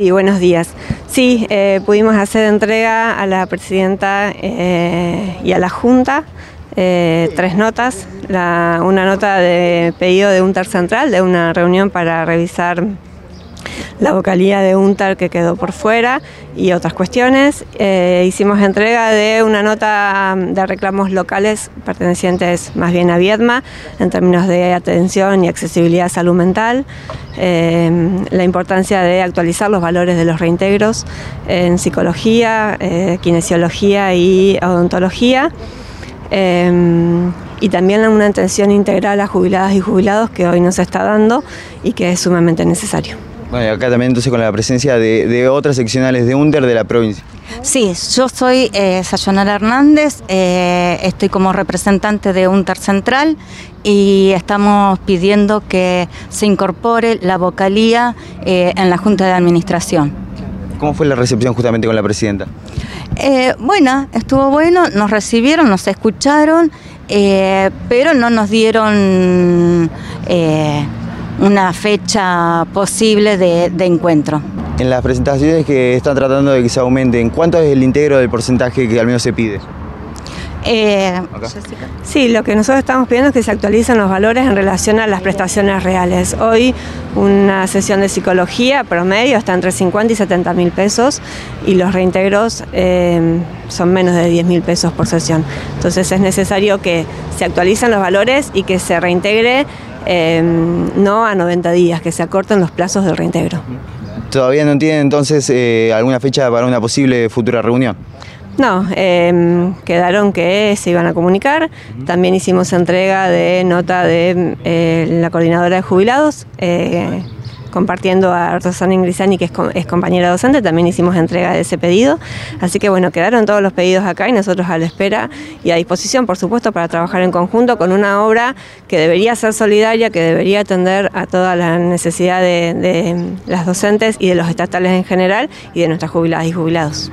Y buenos días. Sí, eh, pudimos hacer entrega a la presidenta eh, y a la Junta eh, tres notas. una nota de pedido de UNTAR Central, de una reunión para revisar la vocalía de UNTAR que quedó por fuera y otras cuestiones. Eh, hicimos entrega de una nota de reclamos locales pertenecientes más bien a Viedma en términos de atención y accesibilidad a salud mental, eh, la importancia de actualizar los valores de los reintegros en psicología, eh, kinesiología y odontología. y también una atención integral a jubiladas y jubilados que hoy nos está dando y que es sumamente necesario. Bueno, acá también entonces con la presencia de, otras seccionales de UNTER de la provincia. Sí, yo soy eh, Sayonara Hernández, eh, estoy como representante de UNTER Central y estamos pidiendo que se incorpore la vocalía eh, en la Junta de Administración. ¿Cómo fue la recepción justamente con la presidenta? Eh, buena, estuvo bueno, nos recibieron, nos escucharon, pero no nos dieron una fecha posible de, encuentro. En las presentaciones que están tratando de que se aumenten, ¿cuánto es el integro del porcentaje que al menos se pide? Eh, sí, lo que nosotros estamos pidiendo es que se actualicen los valores en relación a las prestaciones reales. Hoy una sesión de psicología promedio está entre 50 y 70 mil pesos y los reintegros eh, son menos de 10 mil pesos por sesión. Entonces es necesario que se actualicen los valores y que se reintegre Em, no a 90 días, que se acorten los plazos del reintegro. ¿Todavía no tienen entonces eh, alguna fecha para una posible futura reunión? No, em, quedaron que se iban a comunicar. También hicimos entrega de nota de eh, la coordinadora de jubilados. Eh, compartiendo a Rosana Ingrisani, que es, compañera docente, también hicimos entrega de ese pedido. Así que bueno, quedaron todos los pedidos acá y nosotros a la espera y a disposición, por supuesto, para trabajar en conjunto con una obra que debería ser solidaria, que debería atender a toda la necesidad de las docentes y de los estatales en general y de nuestras jubiladas y jubilados.